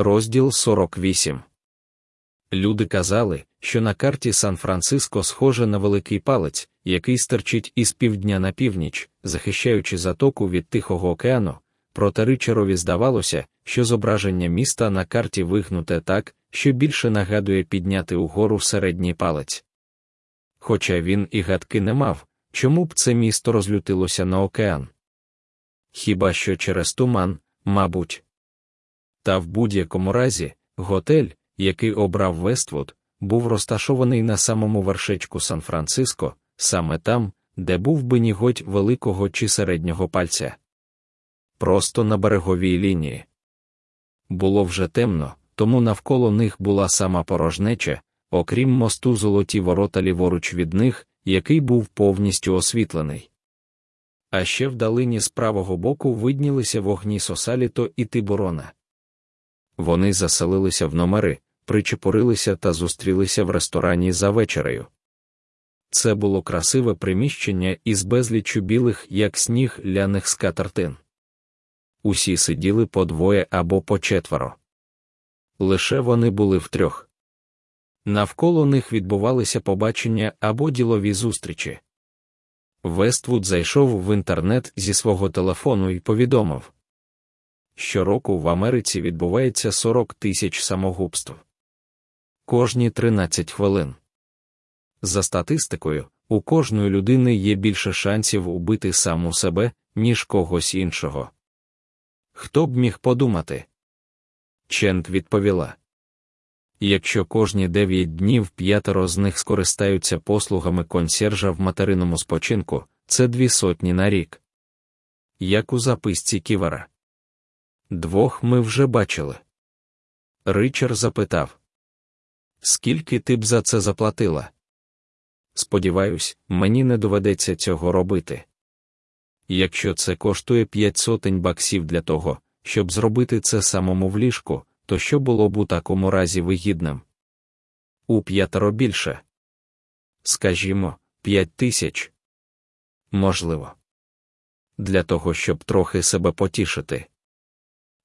Розділ 48 Люди казали, що на карті Сан-Франциско схоже на великий палець, який стерчить із півдня на північ, захищаючи затоку від Тихого океану. Проте Ричарові здавалося, що зображення міста на карті вигнуте так, що більше нагадує підняти угору середній палець. Хоча він і гадки не мав, чому б це місто розлютилося на океан. Хіба що через туман, мабуть. Та в будь-якому разі, готель, який обрав Вествуд, був розташований на самому вершечку Сан-Франциско, саме там, де був би ніготь великого чи середнього пальця. Просто на береговій лінії. Було вже темно, тому навколо них була сама порожнеча, окрім мосту золоті ворота ліворуч від них, який був повністю освітлений. А ще вдалині з правого боку виднілися вогні Сосаліто і Тибурона. Вони заселилися в номери, причепурилися та зустрілися в ресторані за вечерею. Це було красиве приміщення із безліччю білих, як сніг ляних скатертин. Усі сиділи по двоє або по четверо. Лише вони були втрьох. Навколо них відбувалися побачення або ділові зустрічі. Вествуд зайшов в інтернет зі свого телефону і повідомив: щороку в Америці відбувається 40 тисяч самогубств. Кожні 13 хвилин. За статистикою, у кожної людини є більше шансів убити саму себе, ніж когось іншого. Хто б міг подумати? Чент відповіла. Якщо кожні дев'ять днів п'ятеро з них скористаються послугами консьержа в материному спочинку, це дві сотні на рік. Як у записці ківера. Двох ми вже бачили. Ричард запитав: Скільки ти б за це заплатила? Сподіваюсь, мені не доведеться цього робити. Якщо це коштує п'ять сотень баксів для того, щоб зробити це самому в ліжку, то що було б у такому разі вигідним? У п'ятеро більше. Скажімо, п'ять тисяч. Можливо. Для того, щоб трохи себе потішити.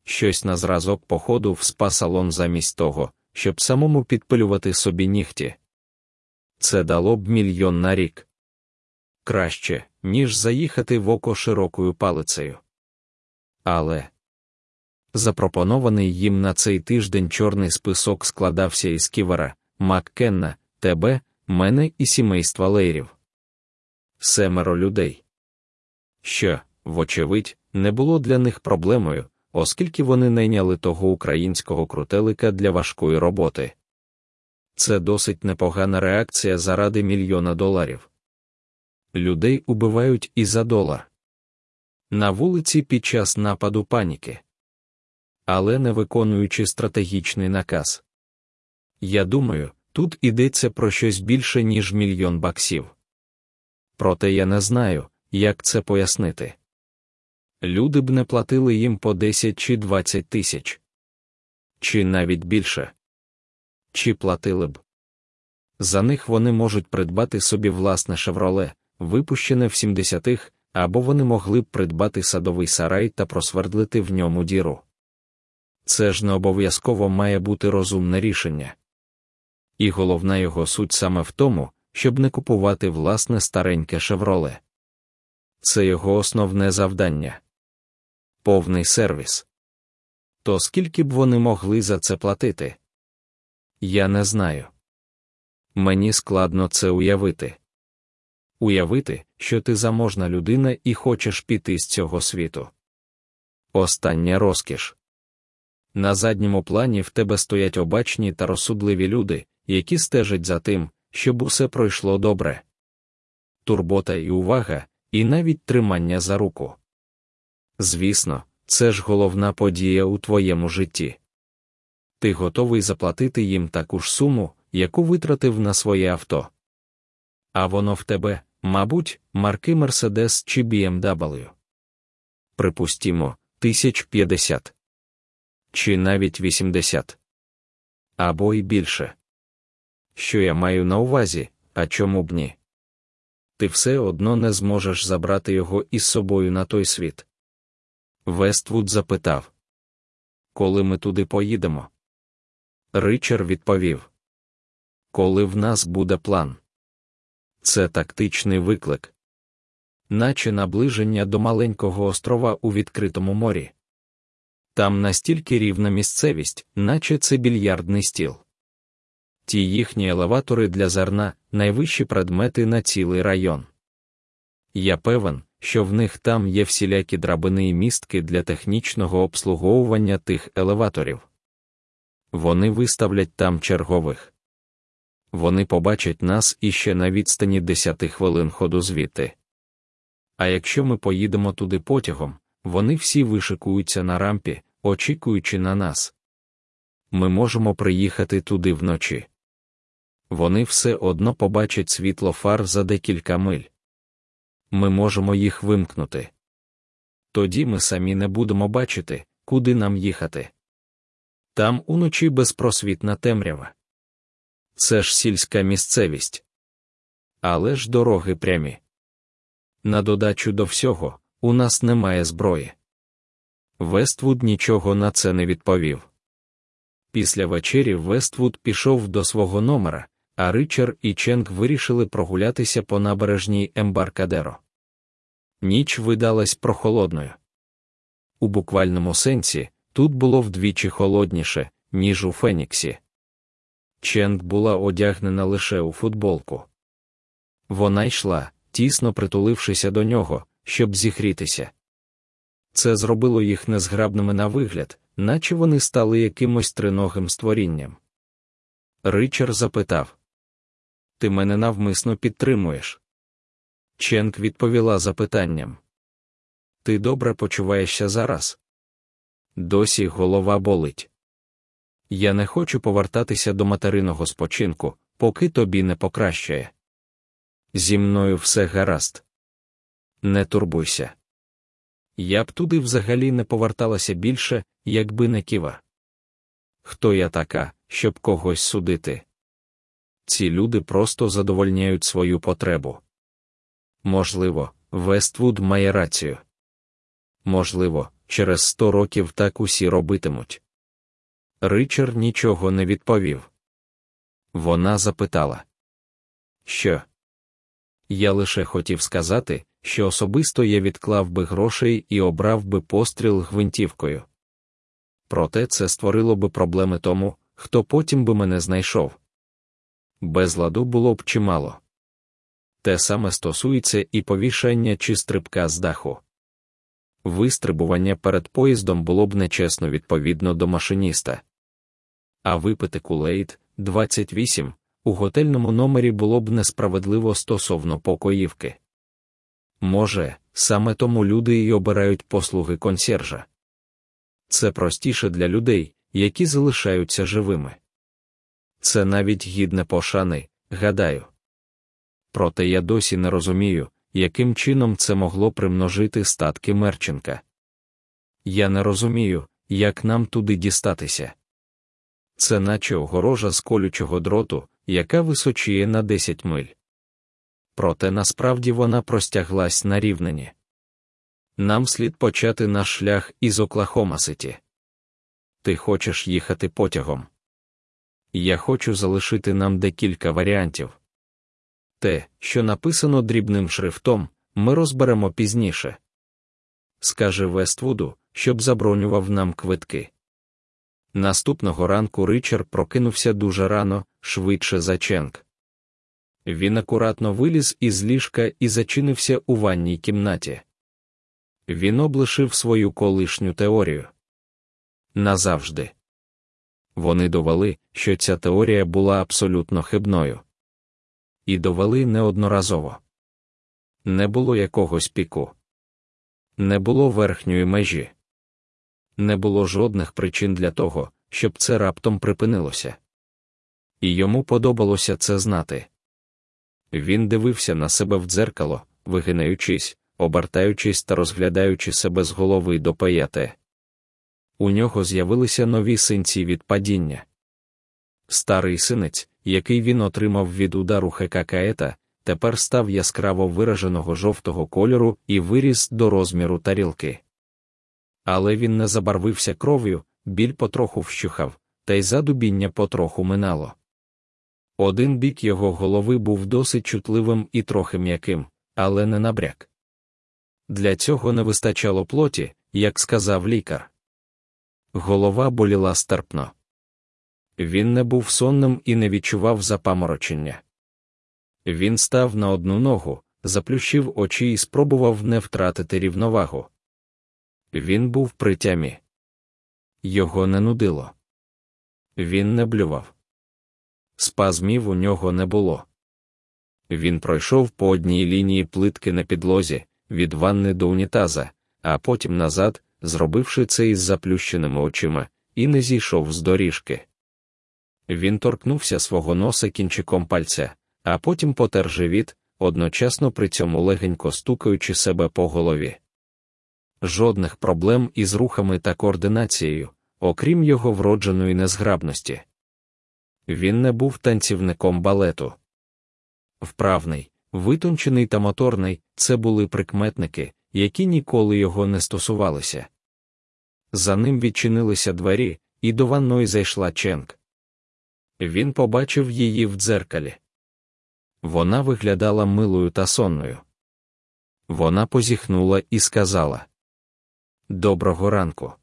Щось на зразок походу в спа-салон замість того, щоб самому підпилювати собі нігті. Це дало б мільйон на рік. Краще, ніж заїхати в око широкою палицею. Але запропонований їм на цей тиждень чорний список складався із Ківера, Маккенна, тебе, мене і сімейства лейрів. Семеро людей. Що, вочевидь, не було для них проблемою, оскільки вони найняли того українського крутелика для важкої роботи. Це досить непогана реакція заради мільйона доларів. Людей убивають і за долар. На вулиці під час нападу паніки. Але не виконуючи стратегічний наказ. Я думаю, тут ідеться про щось більше, ніж мільйон баксів. Проте я не знаю, як це пояснити. Люди б не платили їм по 10 чи 20 тисяч. Чи навіть більше. Чи платили б. За них вони можуть придбати собі власне шевроле, випущене в 70-х, або вони могли б придбати садовий сарай та просвердлити в ньому діру. Це ж не обов'язково має бути розумне рішення. І головна його суть саме в тому, щоб не купувати власне стареньке шевроле. Це його основне завдання. Повний сервіс. То скільки б вони могли за це платити? Я не знаю. Мені складно це уявити. Уявити, що ти заможна людина і хочеш піти з цього світу. Остання розкіш. На задньому плані в тебе стоять обачні та розсудливі люди, які стежать за тим, щоб усе пройшло добре. Турбота і увага, і навіть тримання за руку. Звісно, це ж головна подія у твоєму житті. Ти готовий заплатити їм таку ж суму, яку витратив на своє авто. А воно в тебе, мабуть, марки Mercedes чи BMW. Припустімо, тисяч п'ятдесят. Чи навіть вісімдесят. Або й більше. Що я маю на увазі, а чому б ні? Ти все одно не зможеш забрати його із собою на той світ. Вествуд запитав коли ми туди поїдемо. Ричар відповів: Коли в нас буде план. Це тактичний виклик, наче наближення до маленького острова у відкритому морі. Там настільки рівна місцевість, наче це більярдний стіл. Ті їхні елеватори для зерна найвищі предмети на цілий район. Я певен, що в них там є всілякі драбини і містки для технічного обслуговування тих елеваторів. Вони виставлять там чергових. Вони побачать нас іще на відстані 10 хвилин ходу звідти. А якщо ми поїдемо туди потягом, вони всі вишикуються на рампі, очікуючи на нас. Ми можемо приїхати туди вночі. Вони все одно побачать світло фар за декілька миль. Ми можемо їх вимкнути. Тоді ми самі не будемо бачити, куди нам їхати. Там уночі безпросвітна темрява. Це ж сільська місцевість. Але ж дороги прямі. На додачу до всього, у нас немає зброї. Вествуд нічого на це не відповів. Після вечері Вествуд пішов до свого номера, а Ричар і Ченк вирішили прогулятися по набережній Ембаркадеро. Ніч видалась прохолодною. У буквальному сенсі тут було вдвічі холодніше, ніж у Феніксі. Ченк була одягнена лише у футболку. Вона йшла, тісно притулившися до нього, щоб зігрітися. Це зробило їх незграбними на вигляд, наче вони стали якимось триногим створінням. Ричар запитав Ти мене навмисно підтримуєш? Ченк відповіла запитанням. Ти добре почуваєшся зараз? Досі голова болить. Я не хочу повертатися до материного спочинку, поки тобі не покращає. Зі мною все гаразд. Не турбуйся. Я б туди взагалі не поверталася більше, якби не ківа. Хто я така, щоб когось судити? Ці люди просто задовольняють свою потребу. Можливо, Вествуд має рацію. Можливо, через сто років так усі робитимуть. Ричард нічого не відповів. Вона запитала, Що? Я лише хотів сказати, що особисто я відклав би грошей і обрав би постріл гвинтівкою. Проте це створило би проблеми тому, хто потім би мене знайшов. Безладу було б чимало. Те саме стосується і повішання чи стрибка з даху. Вистрибування перед поїздом було б нечесно відповідно до машиніста. А випити кулейт 28 у готельному номері було б несправедливо стосовно покоївки. Може, саме тому люди й обирають послуги консьержа. Це простіше для людей, які залишаються живими. Це навіть гідне пошани, гадаю. Проте я досі не розумію, яким чином це могло примножити статки Мерченка. Я не розумію, як нам туди дістатися. Це наче огорожа з колючого дроту, яка височіє на 10 миль. Проте насправді вона простяглась на рівнені. Нам слід почати наш шлях із Оклахома-Ситі. Ти хочеш їхати потягом. Я хочу залишити нам декілька варіантів. Те, що написано дрібним шрифтом, ми розберемо пізніше. Скаже Вествуду, щоб забронював нам квитки. Наступного ранку Ричард прокинувся дуже рано, швидше за Ченк. Він акуратно виліз із ліжка і зачинився у ванній кімнаті. Він облишив свою колишню теорію. Назавжди. Вони довели, що ця теорія була абсолютно хибною. І довели неодноразово. Не було якогось піку, не було верхньої межі, не було жодних причин для того, щоб це раптом припинилося. І йому подобалося це знати. Він дивився на себе в дзеркало, вигинаючись, обертаючись та розглядаючи себе з голови до паяте. У нього з'явилися нові синці від падіння. Старий синець, який він отримав від удару Хекакаета, тепер став яскраво вираженого жовтого кольору і виріс до розміру тарілки. Але він не забарвився кров'ю, біль потроху вщухав, та й задубіння потроху минало. Один бік його голови був досить чутливим і трохи м'яким, але не набряк. Для цього не вистачало плоті, як сказав лікар. Голова боліла стерпно. Він не був сонним і не відчував запаморочення. Він став на одну ногу, заплющив очі і спробував не втратити рівновагу. Він був при тямі. Його не нудило. Він не блював. Спазмів у нього не було. Він пройшов по одній лінії плитки на підлозі, від ванни до унітаза, а потім назад, зробивши це із заплющеними очима, і не зійшов з доріжки. Він торкнувся свого носа кінчиком пальця, а потім потер живіт, одночасно при цьому легенько стукаючи себе по голові. Жодних проблем із рухами та координацією, окрім його вродженої незграбності. Він не був танцівником балету. Вправний, витончений та моторний це були прикметники, які ніколи його не стосувалися. За ним відчинилися двері, і до ванної зайшла Ченк. Він побачив її в дзеркалі. Вона виглядала милою та сонною. Вона позіхнула і сказала Доброго ранку.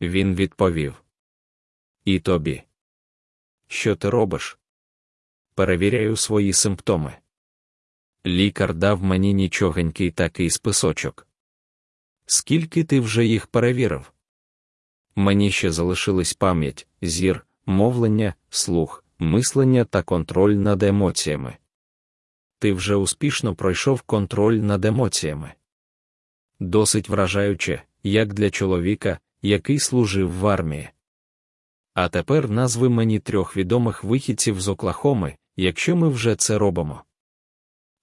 Він відповів. І тобі. Що ти робиш? Перевіряю свої симптоми. Лікар дав мені нічогенький такий списочок. Скільки ти вже їх перевірив? Мені ще залишились пам'ять, зір, мовлення, слух, мислення та контроль над емоціями. Ти вже успішно пройшов контроль над емоціями. Досить вражаюче, як для чоловіка, який служив в армії. А тепер назви мені трьох відомих вихідців з Оклахоми, якщо ми вже це робимо.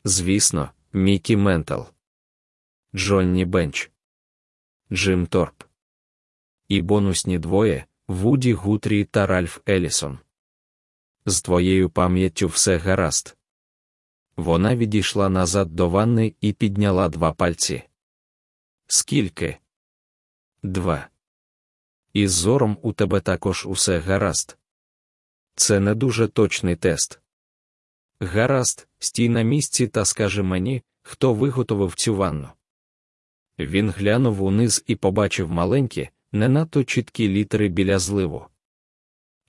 Звісно, Мікі Ментал, Джонні Бенч, Джим Торп. І бонусні двоє Вуді Гутрі та Ральф Елісон. З твоєю пам'яттю все гаразд. Вона відійшла назад до ванни і підняла два пальці. Скільки? Два. Із зором у тебе також усе гаразд. Це не дуже точний тест. Гаразд, стій на місці та скажи мені, хто виготовив цю ванну. Він глянув униз і побачив маленькі, не надто чіткі літери біля зливу.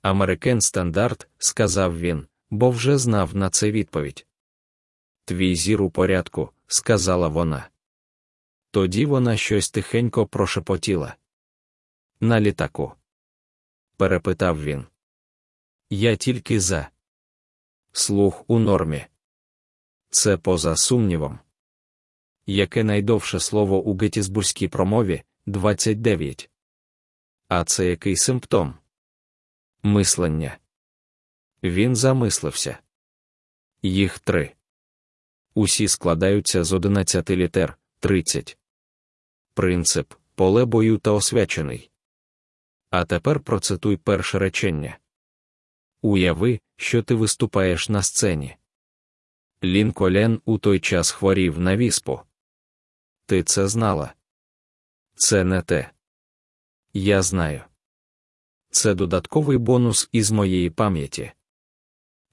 Америкен стандарт, сказав він, бо вже знав на це відповідь. Твій зір у порядку, сказала вона. Тоді вона щось тихенько прошепотіла. На літаку. перепитав він. Я тільки за. Слух у нормі. Це поза сумнівом. Яке найдовше слово у гетісбурзькій промові 29. А це який симптом? Мислення. Він замислився. Їх три. Усі складаються з 11 літер 30. Принцип поле бою та освячений. А тепер процитуй перше речення. Уяви, що ти виступаєш на сцені. Лінколен у той час хворів на віспу. Ти це знала? Це не те. Я знаю. Це додатковий бонус із моєї пам'яті.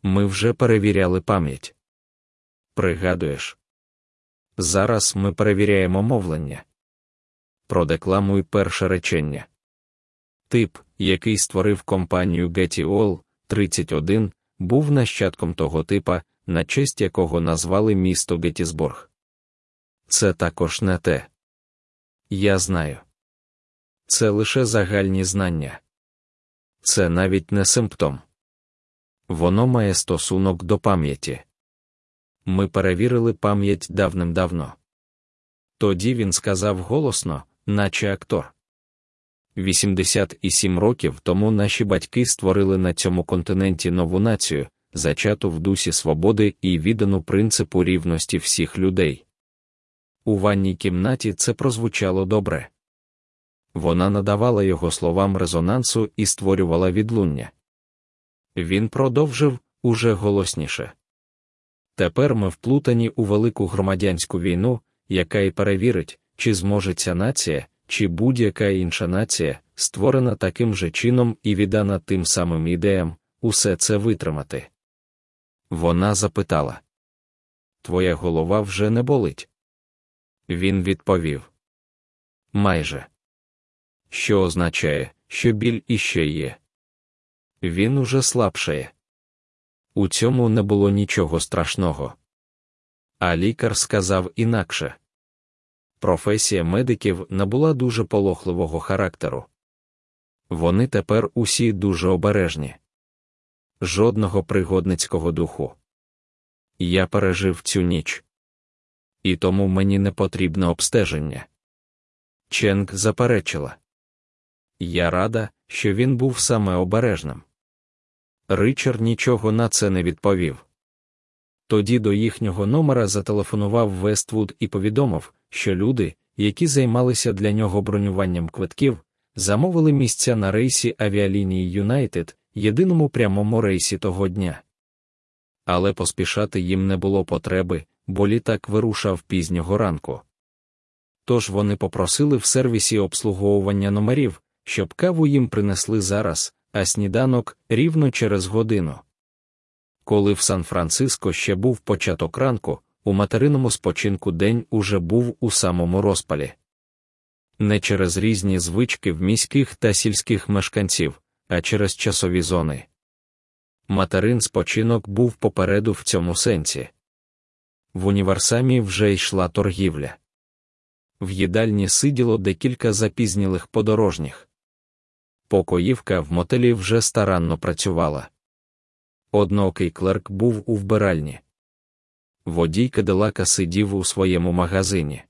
Ми вже перевіряли пам'ять. Пригадуєш? Зараз ми перевіряємо мовлення. Продекламуй перше речення. Тип, який створив компанію Getty All 31, був нащадком того типа, на честь якого назвали місто Геттісбург. Це також не те. Я знаю. Це лише загальні знання. Це навіть не симптом. Воно має стосунок до пам'яті. Ми перевірили пам'ять давним-давно. Тоді він сказав голосно, наче актор. 87 років тому наші батьки створили на цьому континенті нову націю, зачату в дусі свободи і віддану принципу рівності всіх людей. У ванній кімнаті це прозвучало добре. Вона надавала його словам резонансу і створювала відлуння. Він продовжив уже голосніше. Тепер ми вплутані у велику громадянську війну, яка й перевірить, чи зможе ця нація, чи будь-яка інша нація, створена таким же чином і віддана тим самим ідеям, усе це витримати. Вона запитала Твоя голова вже не болить. Він відповів Майже. Що означає, що біль іще є. Він уже слабшає. У цьому не було нічого страшного. А лікар сказав інакше професія медиків набула дуже полохливого характеру. Вони тепер усі дуже обережні. Жодного пригодницького духу. Я пережив цю ніч. І тому мені не потрібне обстеження. Ченк заперечила. Я рада, що він був саме обережним. Ричард нічого на це не відповів. Тоді до їхнього номера зателефонував Вествуд і повідомив, що люди, які займалися для нього бронюванням квитків, замовили місця на рейсі авіалінії Юнайтед, єдиному прямому рейсі того дня. Але поспішати їм не було потреби, бо літак вирушав пізнього ранку. Тож вони попросили в сервісі обслуговування номерів, щоб каву їм принесли зараз, а сніданок рівно через годину. Коли в Сан-Франциско ще був початок ранку, у материному спочинку день уже був у самому розпалі. Не через різні звички в міських та сільських мешканців, а через часові зони. Материн спочинок був попереду в цьому сенсі. В універсамі вже йшла торгівля. В їдальні сиділо декілька запізнілих подорожніх. Покоївка в мотелі вже старанно працювала. Однокий клерк був у вбиральні. Водій Кадилака сидів у своєму магазині.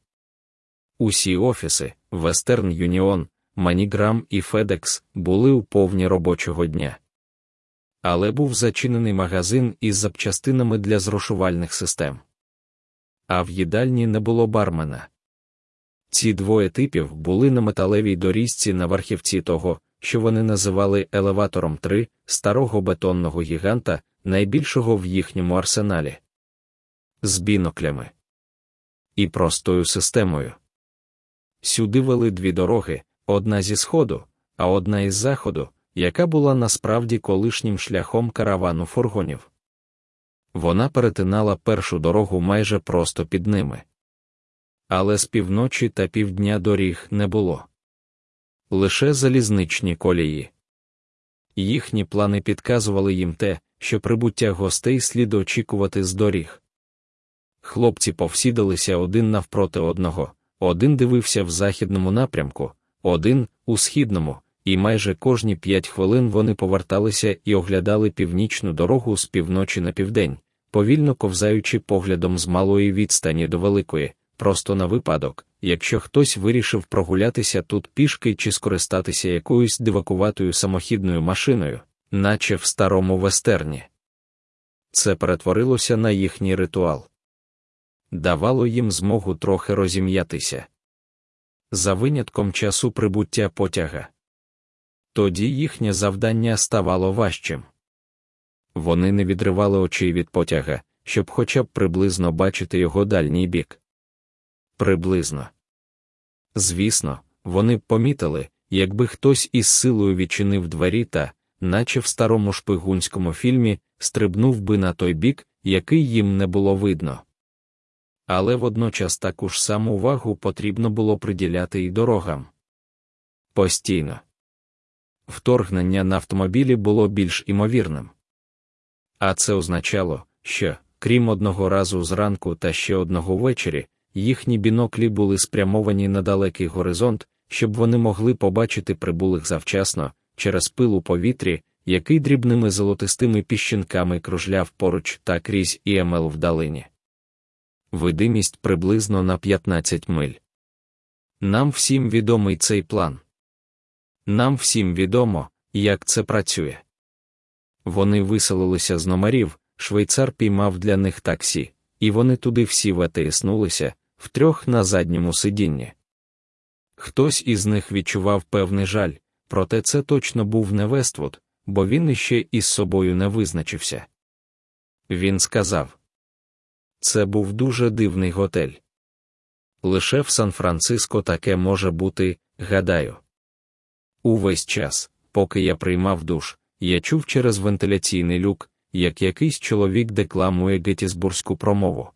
Усі офіси, Western Union, MoneyGram і FedEx, були у повні робочого дня. Але був зачинений магазин із запчастинами для зрошувальних систем. А в їдальні не було бармена. Ці двоє типів були на металевій доріжці на верхівці того, що вони називали елеватором 3 старого бетонного гіганта, найбільшого в їхньому арсеналі, з біноклями і простою системою. Сюди вели дві дороги, одна зі сходу, а одна із заходу, яка була насправді колишнім шляхом каравану фургонів. Вона перетинала першу дорогу майже просто під ними. Але з півночі та півдня доріг не було лише залізничні колії. Їхні плани підказували їм те, що прибуття гостей слід очікувати з доріг. Хлопці повсідалися один навпроти одного, один дивився в західному напрямку, один у східному, і майже кожні п'ять хвилин вони поверталися і оглядали північну дорогу з півночі на південь, повільно ковзаючи поглядом з малої відстані до великої, просто на випадок, якщо хтось вирішив прогулятися тут пішки чи скористатися якоюсь дивакуватою самохідною машиною, наче в старому вестерні. Це перетворилося на їхній ритуал. Давало їм змогу трохи розім'ятися. За винятком часу прибуття потяга. Тоді їхнє завдання ставало важчим. Вони не відривали очей від потяга, щоб хоча б приблизно бачити його дальній бік приблизно. Звісно, вони б помітили, якби хтось із силою відчинив двері та, наче в старому шпигунському фільмі, стрибнув би на той бік, який їм не було видно. Але водночас таку ж саму увагу потрібно було приділяти і дорогам. Постійно. Вторгнення на автомобілі було більш імовірним. А це означало, що, крім одного разу зранку та ще одного ввечері, їхні біноклі були спрямовані на далекий горизонт, щоб вони могли побачити прибулих завчасно, через пил у повітрі, який дрібними золотистими піщинками кружляв поруч та крізь ІМЛ вдалині. Видимість приблизно на 15 миль. Нам всім відомий цей план. Нам всім відомо, як це працює. Вони виселилися з номерів, швейцар піймав для них таксі, і вони туди всі ветиснулися, втрьох на задньому сидінні. Хтось із них відчував певний жаль, проте це точно був не Вествуд, бо він іще із собою не визначився. Він сказав це був дуже дивний готель. Лише в Сан-Франциско таке може бути, гадаю. Увесь час, поки я приймав душ, я чув через вентиляційний люк, як якийсь чоловік декламує гетісбурзьку промову.